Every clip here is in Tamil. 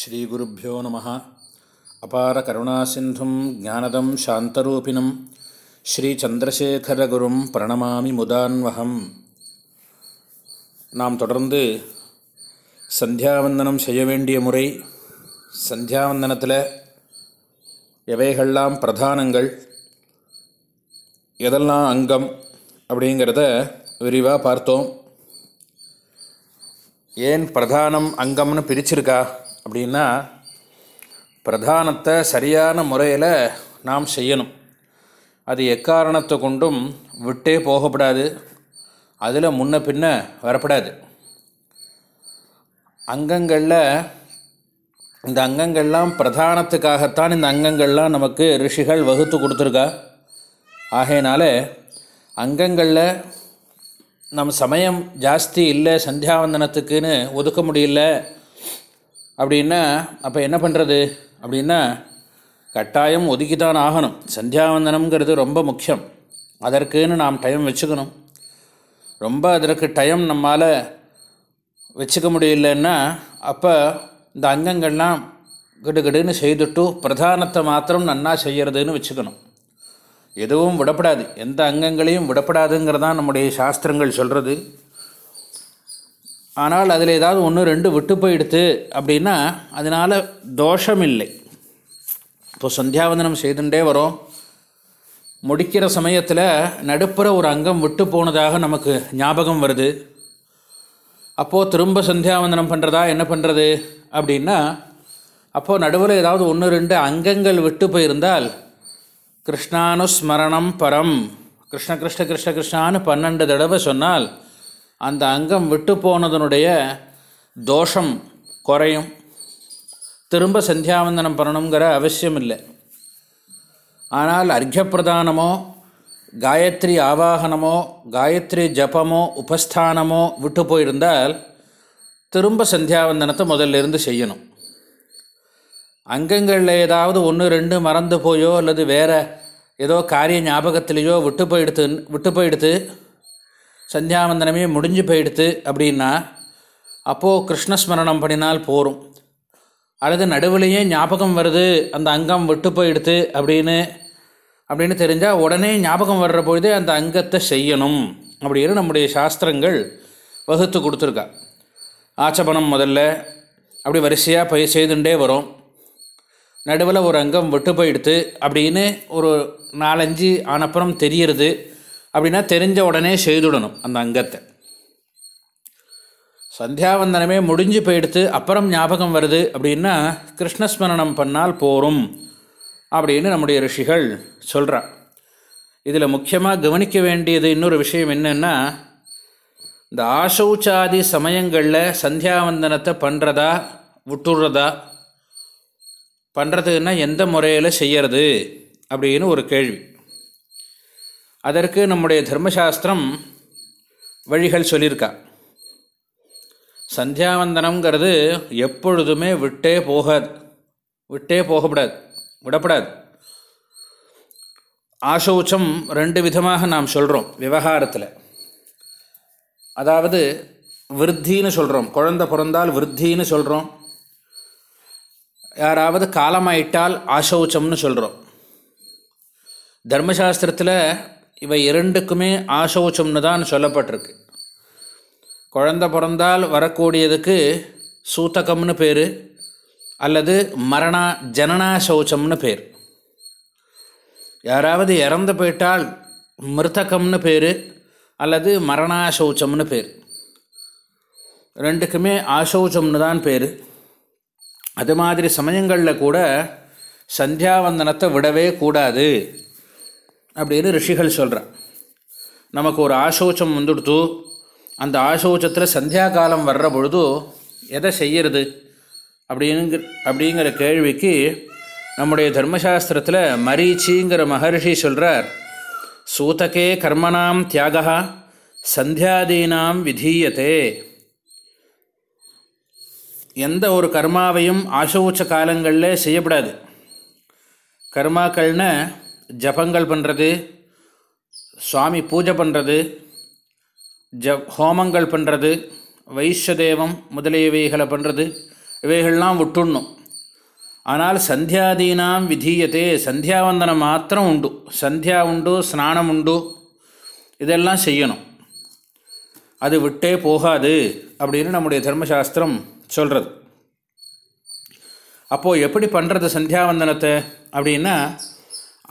ஸ்ரீகுருப்போ நம. அபார கருணாசிந்தும் ஜானதம் சாந்தரூபிணம். ஸ்ரீச்சந்திரசேகரகுரும் பிரணமாமி முதான்வகம். நாம் தொடர்ந்து சந்தியாவந்தனம் செய்ய வேண்டிய முறை சந்தியாவந்தனத்தில் எவைகள்லாம் பிரதானங்கள் எதெல்லாம் அங்கம் அப்படிங்கிறத விரிவாக பார்த்தோம். ஏன் பிரதானம் அங்கம்னு பிரிச்சிருக்கா? அப்படின்னா பிரதானத்தை சரியான முறையில் நாம் செய்யணும். அது எக்காரணத்தை கொண்டும் விட்டே போகப்படாது. அதில் முன்ன பின்ன வரப்படாது. அங்கங்களில் இந்த அங்கங்கள்லாம் பிரதானத்துக்காகத்தான் இந்த அங்கங்கள்லாம் நமக்கு ரிஷிகள் வகுத்து கொடுத்துருக்கா? ஆகையினால அங்கங்களில் நம்ம சமயம் ஜாஸ்தி இல்லை சந்தியாவந்தனத்துக்குன்னு ஒதுக்க முடியல அப்படின்னா அப்போ என்ன பண்ணுறது அப்படின்னா கட்டாயம் ஒதுக்கித்தான் ஆகணும். சந்தியாவந்தனம்ங்கிறது ரொம்ப முக்கியம். அதற்குன்னு நாம் டைம் வச்சுக்கணும். ரொம்ப அதற்கு டைம் நம்மால் வச்சுக்க முடியலன்னா அப்போ இந்த அங்கங்கள்லாம் கிடுகிடுன்னு செய்துட்டு பிரதானத்தை மாத்திரம் நன்னா செய்கிறதுன்னு வச்சுக்கணும். எதுவும் விடப்படாது. எந்த அங்கங்களையும் விடப்படாதுங்கிறதான் நம்முடைய சாஸ்திரங்கள் சொல்கிறது ஆனால் அதில் ஏதாவது ஒன்று ரெண்டு விட்டு போயிடுத்து அப்படின்னா அதனால் தோஷம் இல்லை இப்போ சந்தியாவந்தனம் செய்துட்டே வரோம். முடிக்கிற சமயத்தில் நடுப்புற ஒரு அங்கம் விட்டு போனதாக நமக்கு ஞாபகம் வருது. அப்போது திரும்ப சந்தியாவந்தனம் பண்ணுறதா என்ன பண்ணுறது அப்படின்னா அப்போது நடுவில் ஏதாவது ஒன்று ரெண்டு அங்கங்கள் விட்டு போயிருந்தால் கிருஷ்ணானுஸ்மரணம் பரம். கிருஷ்ண கிருஷ்ண கிருஷ்ண கிருஷ்ணான்னு பன்னெண்டு தடவை சொன்னால் அந்த அங்கம் விட்டு போனதனுடைய தோஷம் குறையும். திரும்ப சந்தியாவந்தனம் பண்ணணுங்கிற அவசியம் இல்லை ஆனால் அர்க்கப்பிரதானமோ காயத்ரி ஆவாகனமோ காயத்ரி ஜபமோ உபஸ்தானமோ விட்டு போயிருந்தால் திரும்ப சந்தியாவந்தனத்தை முதல்ல இருந்து செய்யணும். அங்கங்களில் ஏதாவது ஒன்று ரெண்டு மறந்து போயோ அல்லது வேறு ஏதோ காரிய ஞாபகத்திலேயோ விட்டு போயிடுத்து விட்டு போயிடுத்து சந்தியாவந்தனமே முடிஞ்சு போயிடுத்து அப்படின்னா அப்போது கிருஷ்ணஸ்மரணம் பண்ணினால் போகும் அல்லது நடுவிலையே ஞாபகம் வருது அந்த அங்கம் விட்டு போயிடுத்து அப்படின்னு அப்படின்னு தெரிஞ்சால் உடனே ஞாபகம் வர்ற பொழுதே அந்த அங்கத்தை செய்யணும் அப்படின்னு நம்முடைய சாஸ்திரங்கள் வகுத்து கொடுத்துருக்கா. ஆச்சபணம் முதல்ல அப்படி வரிசையாக போய் செய்துண்டே வரும். நடுவில் ஒரு அங்கம் விட்டு போயிடுத்து அப்படின்னு ஒரு நாலஞ்சு ஆனப்புறம் தெரியுறது. அப்படின்னா தெரிஞ்ச உடனே செய்துடணும் அந்த அங்கத்தை. சந்தியாவந்தனமே முடிஞ்சு போயிடுத்து அப்புறம் ஞாபகம் வருது அப்படின்னா கிருஷ்ணஸ்மரணம் பண்ணால் போரும் அப்படின்னு நம்முடைய ரிஷிகள் சொல்கிறான் இதில் முக்கியமாக கவனிக்க வேண்டியது இன்னொரு விஷயம் என்னென்னா இந்த ஆசௌச்சாதி சமயங்களில் சந்தியாவந்தனத்தை பண்ணுறதா விட்டுடுறதா பண்ணுறதுன்னா எந்த முறையில் செய்யறது அப்படின்னு ஒரு கேள்வி. அதற்கு நம்முடைய தர்மசாஸ்திரம் வழிகள் சொல்லியிருக்கா. சந்தியாவந்தனம்ங்கிறது எப்பொழுதுமே விட்டே போகாது. விட்டே போகப்படாது. விடப்படாது. ஆசௌச்சம் ரெண்டு விதமாக நாம் சொல்கிறோம் விவகாரத்தில். அதாவது விருத்தின்னு சொல்கிறோம் குழந்த பிறந்தால் விருத்தின்னு சொல்கிறோம் யாராவது காலமாயிட்டால் ஆசௌச்சம்னு சொல்கிறோம் தர்மசாஸ்திரத்தில் இவை இரண்டுக்குமே ஆசௌச்சம்னு தான் சொல்லப்பட்டிருக்கு. குழந்த பிறந்தால் வரக்கூடியதுக்கு சூத்தகம்னு பேர் அல்லது மரணா ஜனனா சௌச்சம்னு பேர். யாராவது இறந்து போயிட்டால் மிருத்தகம்னு பேர் அல்லது மரணா சௌச்சம்னு பேர். ரெண்டுக்குமே ஆசௌச்சம்னு தான் பேர். அது மாதிரி சமயங்களில் கூட சந்தியாவந்தனத்தை விடவே கூடாது. அப்படின்னு ரிஷிகள் சொல்கிறான் நமக்கு ஒரு ஆசோச்சம் வந்துடுத்து அந்த ஆசோச்சத்தில் சந்தியா காலம் வர்ற பொழுது எதை செய்யறது? அப்படிங்கிற அப்படிங்கிற கேள்விக்கு நம்முடைய தர்மசாஸ்திரத்தில் மரீச்சிங்கிற மகர்ஷி சொல்கிறார் சூதகே கர்மனாம் தியாகா சந்தியாதீனாம் விதீயத்தே எந்த ஒரு கர்மாவையும் ஆசௌச்ச காலங்களில் செய்யப்படாது. கர்மாக்கள்னு ஜபங்கள் பண்ணுறது சுவாமி பூஜை பண்ணுறது ஜ ஹோமங்கள் பண்ணுறது வைஷ்யதேவம் முதலியவைகளை பண்ணுறது இவைகள்லாம் விட்டுடணும். ஆனால் சந்தியாதீனாம் விதீயத்தே சந்தியாவந்தனம் மாத்திரம் உண்டு. சந்தியா உண்டு ஸ்நானம் உண்டு இதெல்லாம் செய்யணும். அது விட்டே போகாது அப்படின்னு நம்முடைய தர்மசாஸ்திரம் சொல்கிறது அப்போது எப்படி பண்ணுறது சந்தியாவந்தனத்தை அப்படின்னா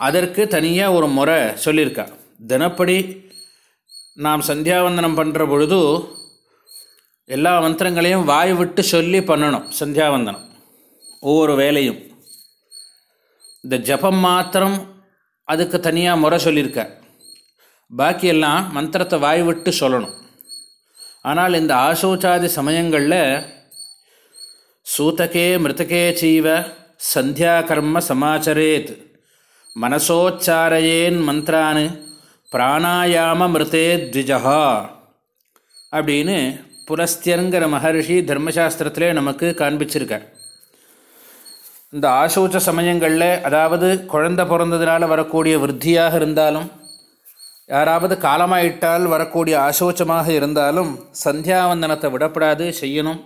அதற்கு தனியாக ஒரு முறை சொல்லியிருக்கா. தினப்படி நாம் சந்தியாவந்தனம் பண்ணுற பொழுது எல்லா மந்திரங்களையும் வாய் விட்டு சொல்லி பண்ணணும் சந்தியாவந்தனம். ஒவ்வொரு வேலையும். இந்த ஜபம் மாத்திரம் அதுக்கு தனியாக முறை சொல்லியிருக்க. பாக்கியெல்லாம் மந்திரத்தை வாய் விட்டு சொல்லணும். ஆனால் இந்த ஆசோச்சாதி சமயங்களில் சூதகே மிருத்தகே சீவ சந்தியா கர்ம சமாச்சரேத். மனசோச்சாரையேன் மந்த்ரானு பிராணாயாம மிருதே த்விஜா அப்படின்னு புலஸ்தியங்கிற மகர்ஷி தர்மசாஸ்திரத்திலே நமக்கு காண்பிச்சிருக்கார். இந்த ஆசோச்ச சமயங்களில் அதாவது குழந்த பிறந்ததுனால வரக்கூடிய விருத்தியாக இருந்தாலும் யாராவது காலமாயிட்டால் வரக்கூடிய ஆசோச்சமாக இருந்தாலும் சந்தியாவந்தனத்தை விடப்படாது செய்யணும்.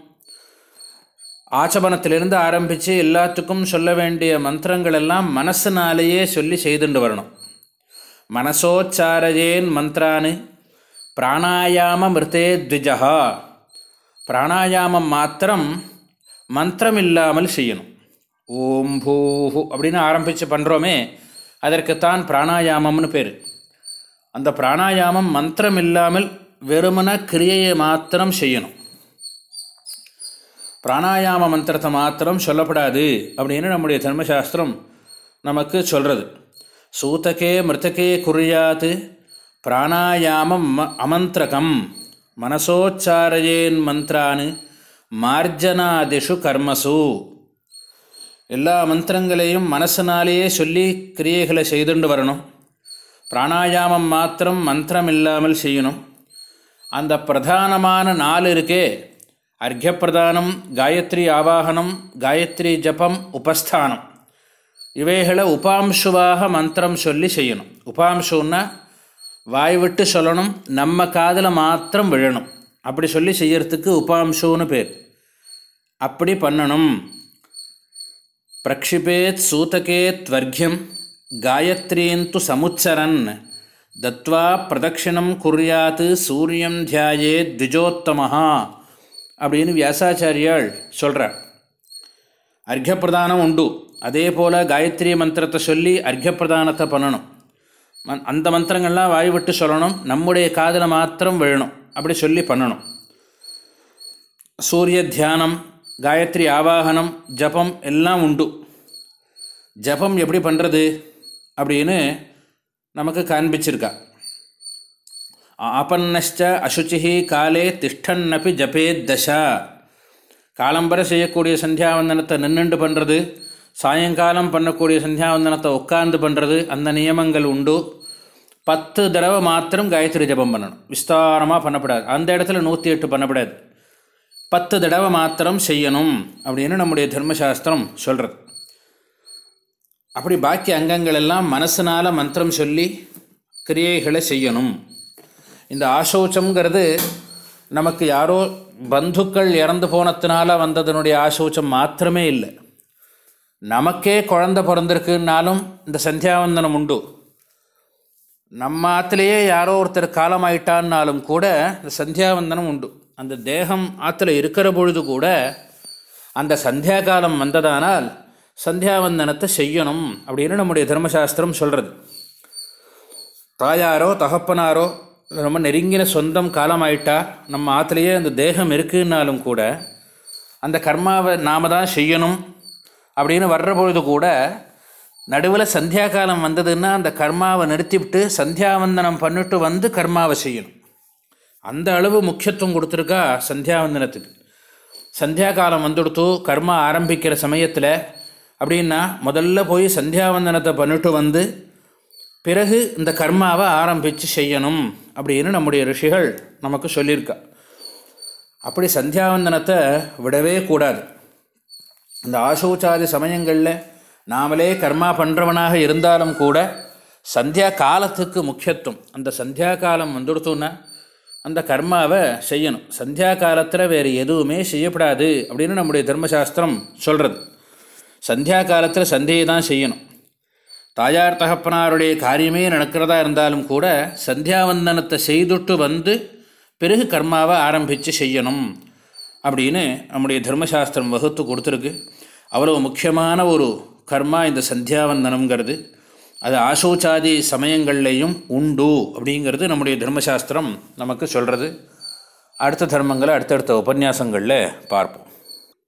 ஆச்சபனத்திலிருந்து ஆரம்பித்து எல்லாத்துக்கும் சொல்ல வேண்டிய மந்திரங்கள் எல்லாம் மனசுனாலேயே சொல்லி செய்துண்டு வரணும். மனசோச்சாரஜேன் மந்த்ரானு. பிராணாயாம மிருத்தே த்விஜா பிராணாயாமம் மாத்திரம் மந்திரம் இல்லாமல் செய்யணும். ஓம் பூஹு அப்படின்னு ஆரம்பித்து பண்ணுறோமே அதற்குத்தான் பிராணாயாமம்னு பேர். அந்த பிராணாயாமம் மந்திரம் இல்லாமல் வெறுமன கிரியையை மாத்திரம் செய்யணும். பிராணாயாம மந்திரத்தை மாத்திரம் சொல்லப்படாது அப்படின்னு நம்முடைய தர்மசாஸ்திரம் நமக்கு சொல்கிறது சூத்தகே மிருத்தகே குறியாத் பிராணாயாமம் ம அமந்திரகம். மனசோச்சாரையேன் மந்த்ரான் மார்ஜனாதிஷு கர்மசு. எல்லா மந்திரங்களையும் மனசினாலேயே சொல்லி கிரியைகளை செய்துண்டு வரணும். பிராணாயாமம் மாத்திரம் மந்திரம் இல்லாமல் செய்யணும். அந்த பிரதானமான நாள் இருக்கே. அர்க்கியப்பிரதானம் காயத்ரி ஆவாகனம் காயத்ரி ஜபம் உபஸ்தானம். இவைகளை உபாம்சுவாக மந்திரம் சொல்லி செய்யணும். உபாம்சுன்னா வாய் விட்டு சொல்லணும் நம்ம காதில் மாத்திரம் விழணும். அப்படி சொல்லி செய்யறதுக்கு உபாம்சுன்னு பேர். அப்படி பண்ணணும். பிரக்ஷிபேத் சூதகேத் வர்க்கியம் காயத்ரீந்து சமுச்சரன். தத்வா பிரதட்சிணம் குறியாத்து சூரியம் தியாயே த்விஜோத்தமஹா. அப்படின்னு வியாசாச்சாரியால் சொல்கிறார் அர்க்கப்பிரதானம் உண்டு. அதே போல் காயத்ரி மந்திரத்தை சொல்லி அர்க்கப்பிரதானத்தை பண்ணணும். மந் அந்த மந்திரங்கள்லாம் வாய் விட்டு சொல்லணும். நம்முடைய காதில் மாத்திரம் விழணும். அப்படி சொல்லி பண்ணணும். சூரிய தியானம் காயத்ரி ஆவாகனம் ஜபம் எல்லாம் உண்டு. ஜபம் எப்படி பண்ணுறது அப்படின்னு நமக்கு காண்பிச்சிருக்கா. ஆபன்னஷ்ட அசுச்சி காலே திஷ்டன்னப்பி ஜபேத் தசா. காலம்பரை செய்யக்கூடிய சந்தியாவந்தனத்தை நின்றுண்டு பண்ணுறது சாயங்காலம் பண்ணக்கூடிய சந்தியாவந்தனத்தை உட்கார்ந்து பண்ணுறது அந்த நியமங்கள் உண்டு. பத்து தடவை மாத்திரம் காயத்ரி ஜபம் பண்ணணும். விஸ்தாரமாக பண்ணப்படாது. அந்த இடத்துல நூற்றி எட்டு பண்ணப்படாது. பத்து தடவை மாத்திரம் செய்யணும் அப்படின்னு நம்முடைய தர்மசாஸ்திரம் சொல்கிறது அப்படி பாக்கி அங்கங்கள் எல்லாம் மனசினால் மந்திரம் சொல்லி கிரியைகளை செய்யணும். இந்த ஆசோச்சங்கிறது நமக்கு யாரோ பந்துக்கள் இறந்து போனதுனால வந்ததனுடைய ஆசோச்சம் மாத்திரமே இல்லை. நமக்கே குழந்த பிறந்திருக்குன்னாலும் இந்த சந்தியாவந்தனம் உண்டு. நம்ம ஆற்றுலேயே யாரோ ஒருத்தர் காலமாயிட்டான்னாலும் கூட இந்த சந்தியாவந்தனம் உண்டு. அந்த தேகம் ஆற்றுல இருக்கிற பொழுது கூட அந்த சந்தியா காலம் வந்ததானால் சந்தியாவந்தனத்தை செய்யணும் அப்படின்னு நம்முடைய தர்மசாஸ்திரம் சொல்கிறது தாயாரோ தகப்பனாரோ ரொம்ப நெருங்கின சொந்தம் காலமாயிட்டா நம்ம ஆற்றுலேயே அந்த தேகம் இருக்குன்னாலும் கூட அந்த கர்மாவை நாம் தான் செய்யணும் அப்படின்னு வர்ற பொழுது கூட நடுவில் சந்தியா காலம் வந்ததுன்னா அந்த கர்மாவை நிறுத்திவிட்டு சந்தியாவந்தனம் பண்ணிட்டு வந்து கர்மாவை செய்யணும். அந்த அளவு முக்கியத்துவம் கொடுத்துருக்கா சந்தியாவந்தனத்துக்கு. சந்தியா காலம் வந்துடுத்து கர்மா ஆரம்பிக்கிற சமயத்தில் அப்படின்னா முதல்ல போய் சந்தியாவந்தனத்தை பண்ணிட்டு வந்து பிறகு இந்த கர்மாவை ஆரம்பித்து செய்யணும். அப்படின்னு நம்முடைய ரிஷிகள் நமக்கு சொல்லியிருக்கா. அப்படி சந்தியாவந்தனத்தை விடவே கூடாது. இந்த ஆசோச்சாதி சமயங்களில் நாமளே கர்மா பண்ணுறவனாக இருந்தாலும் கூட சந்தியா காலத்துக்கு முக்கியத்துவம். அந்த சந்தியா காலம் வந்துடுத்தோன்னா அந்த கர்மாவை செய்யணும். சந்தியா காலத்தில் வேறு எதுவுமே செய்யப்படாது அப்படின்னு நம்முடைய தர்மசாஸ்திரம் சொல்கிறது சந்தியா காலத்தில் சந்தியை தான் செய்யணும். தாயார் தகப்பனாருடைய காரியமே நடக்கிறதா இருந்தாலும் கூட சந்தியாவந்தனத்தை செய்துட்டு வந்து பிறகு கர்மாவை ஆரம்பித்து செய்யணும் அப்படின்னு நம்முடைய தர்மசாஸ்திரம் வகுத்து கொடுத்துருக்கு. அவ்வளோ முக்கியமான ஒரு கர்மா இந்த சந்தியாவந்தனம்ங்கிறது. அது ஆசோச்சாதி சமயங்கள்லேயும் உண்டு அப்படிங்கிறது நம்முடைய தர்மசாஸ்திரம் நமக்கு சொல்கிறது அடுத்த தர்மங்களை அடுத்தடுத்த உபன்யாசங்களில் பார்ப்போம்.